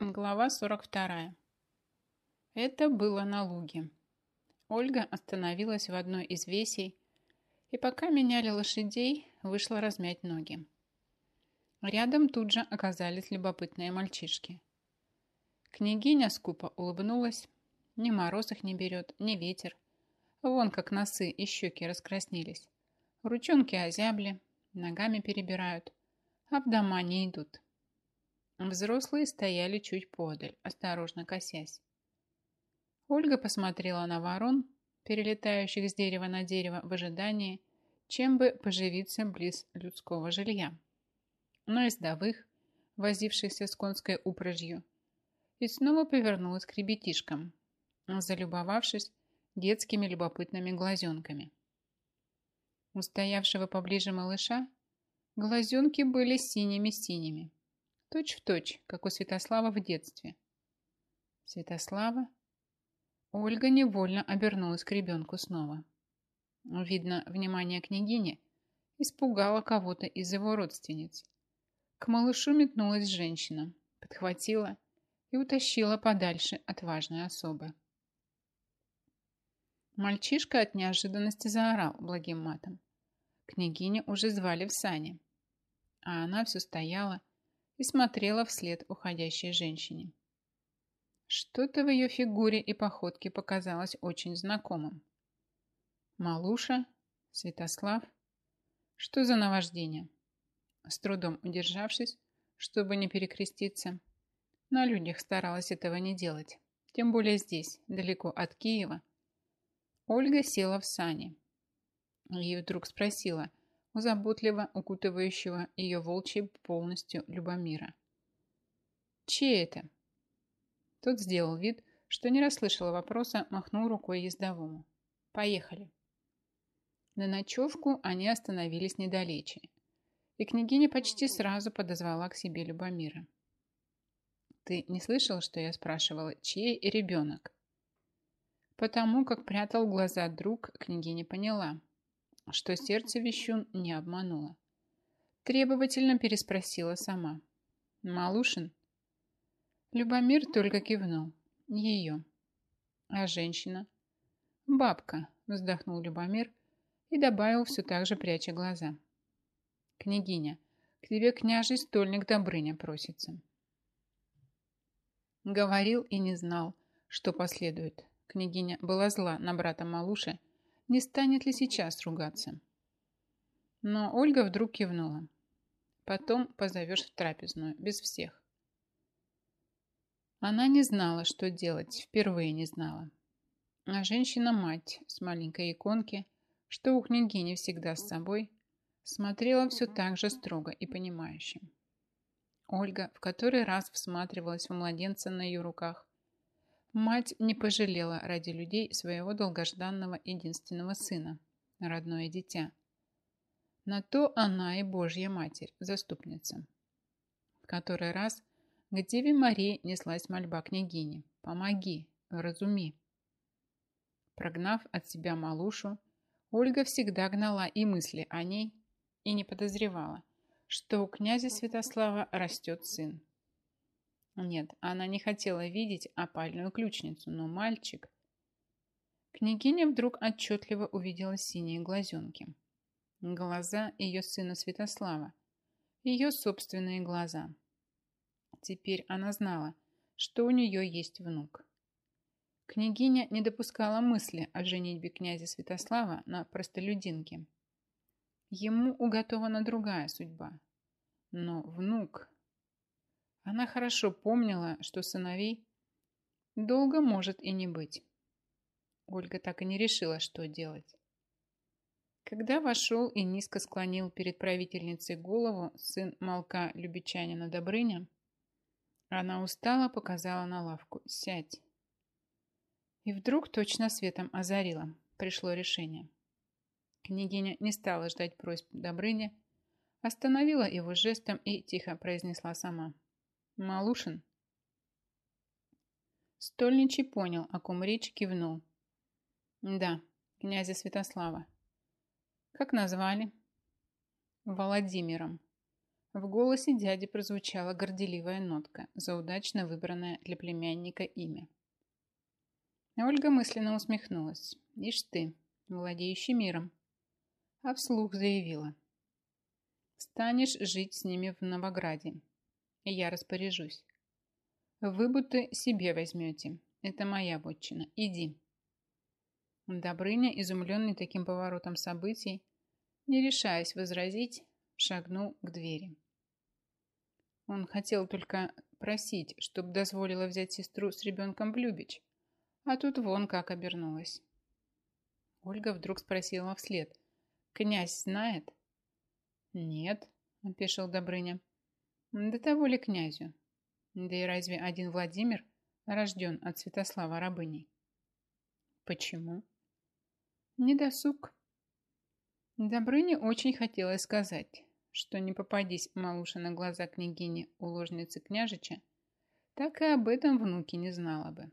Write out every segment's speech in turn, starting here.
Глава 42. Это было на луге. Ольга остановилась в одной из весей и пока меняли лошадей, вышла размять ноги. Рядом тут же оказались любопытные мальчишки. Княгиня скупо улыбнулась. Ни мороз их не берет, ни ветер. Вон как носы и щеки раскраснелись. Ручонки озябли, ногами перебирают, а в дома не идут. Взрослые стояли чуть подаль, осторожно косясь. Ольга посмотрела на ворон, перелетающих с дерева на дерево в ожидании, чем бы поживиться близ людского жилья. Но из довых, возившихся с конской упряжью, и снова повернулась к ребятишкам, залюбовавшись детскими любопытными глазенками. У стоявшего поближе малыша глазенки были синими-синими, Точь в точь, как у Святослава в детстве. Святослава? Ольга невольно обернулась к ребенку снова. Видно, внимание княгини испугало кого-то из его родственниц. К малышу метнулась женщина, подхватила и утащила подальше от важной особы. Мальчишка от неожиданности заорал благим матом. Княгиня уже звали в сани, а она все стояла, и смотрела вслед уходящей женщине. Что-то в ее фигуре и походке показалось очень знакомым. Малуша, Святослав. Что за наваждение? С трудом удержавшись, чтобы не перекреститься, на людях старалась этого не делать, тем более здесь, далеко от Киева. Ольга села в сани. И вдруг спросила, заботливо укутывающего ее волчьей полностью Любомира. «Чей это?» Тот сделал вид, что не расслышал вопроса, махнул рукой ездовому. «Поехали». На ночевку они остановились недалече, и княгиня почти сразу подозвала к себе Любомира. «Ты не слышал, что я спрашивала, чей ребенок?» Потому как прятал глаза друг, княгиня поняла, что сердце вещун не обмануло. Требовательно переспросила сама. «Малушин?» Любомир только кивнул. «Ее». «А женщина?» «Бабка», вздохнул Любомир и добавил все так же, пряча глаза. «Княгиня, к тебе княжий стольник Добрыня просится». Говорил и не знал, что последует. Княгиня была зла на брата Малуши не станет ли сейчас ругаться. Но Ольга вдруг кивнула. Потом позовешь в трапезную, без всех. Она не знала, что делать, впервые не знала. А женщина-мать с маленькой иконки, что у княгини всегда с собой, смотрела все так же строго и понимающе. Ольга в который раз всматривалась в младенца на ее руках, Мать не пожалела ради людей своего долгожданного единственного сына, родное дитя. На то она и Божья Матерь, заступница. В который раз к Деве Марии неслась мольба княгини «Помоги, разуми». Прогнав от себя малушу, Ольга всегда гнала и мысли о ней, и не подозревала, что у князя Святослава растет сын. Нет, она не хотела видеть опальную ключницу, но мальчик... Княгиня вдруг отчетливо увидела синие глазенки. Глаза ее сына Святослава. Ее собственные глаза. Теперь она знала, что у нее есть внук. Княгиня не допускала мысли о женитьбе князя Святослава на простолюдинке. Ему уготована другая судьба. Но внук... Она хорошо помнила, что сыновей долго может и не быть. Ольга так и не решила, что делать. Когда вошел и низко склонил перед правительницей голову сын молка Любичанина Добрыня, она устало показала на лавку «Сядь». И вдруг точно светом озарила. Пришло решение. Княгиня не стала ждать просьб Добрыня, остановила его жестом и тихо произнесла сама – Малушин? Стольничий понял, о ком речь, кивнул. Да, князя Святослава. Как назвали? Владимиром. В голосе дяди прозвучала горделивая нотка за удачно выбранное для племянника имя. Ольга мысленно усмехнулась. «Ишь ты, владеющий миром!» А вслух заявила. «Станешь жить с ними в Новограде, и я распоряжусь. Выбуты себе возьмете, это моя вотчина, иди». Добрыня, изумленный таким поворотом событий, не решаясь возразить, шагнул к двери. Он хотел только просить, чтобы дозволила взять сестру с ребенком в Любич, а тут вон как обернулась. Ольга вдруг спросила вслед. «Князь знает?» «Нет», — опешил Добрыня. «До того ли князю? Да и разве один Владимир рожден от Святослава рабыней?» «Почему?» «Недосуг», Добрыне очень хотелось сказать, что не попадись малуша на глаза княгини у ложницы княжича, так и об этом внуки не знала бы.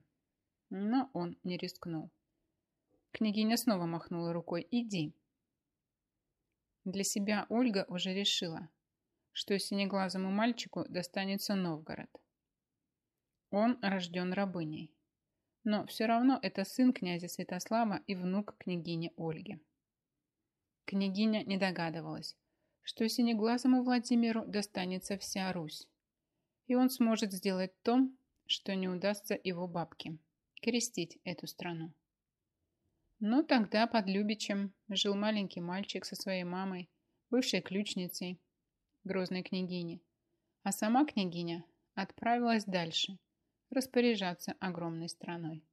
Но он не рискнул. Княгиня снова махнула рукой «Иди». Для себя Ольга уже решила, что синеглазому мальчику достанется Новгород. Он рожден рабыней, но все равно это сын князя Святослава и внук княгини Ольги. Княгиня не догадывалась, что синеглазому Владимиру достанется вся Русь, и он сможет сделать то, что не удастся его бабке – крестить эту страну. Но тогда под Любичем жил маленький мальчик со своей мамой, бывшей ключницей, грозной княгини, а сама княгиня отправилась дальше распоряжаться огромной страной.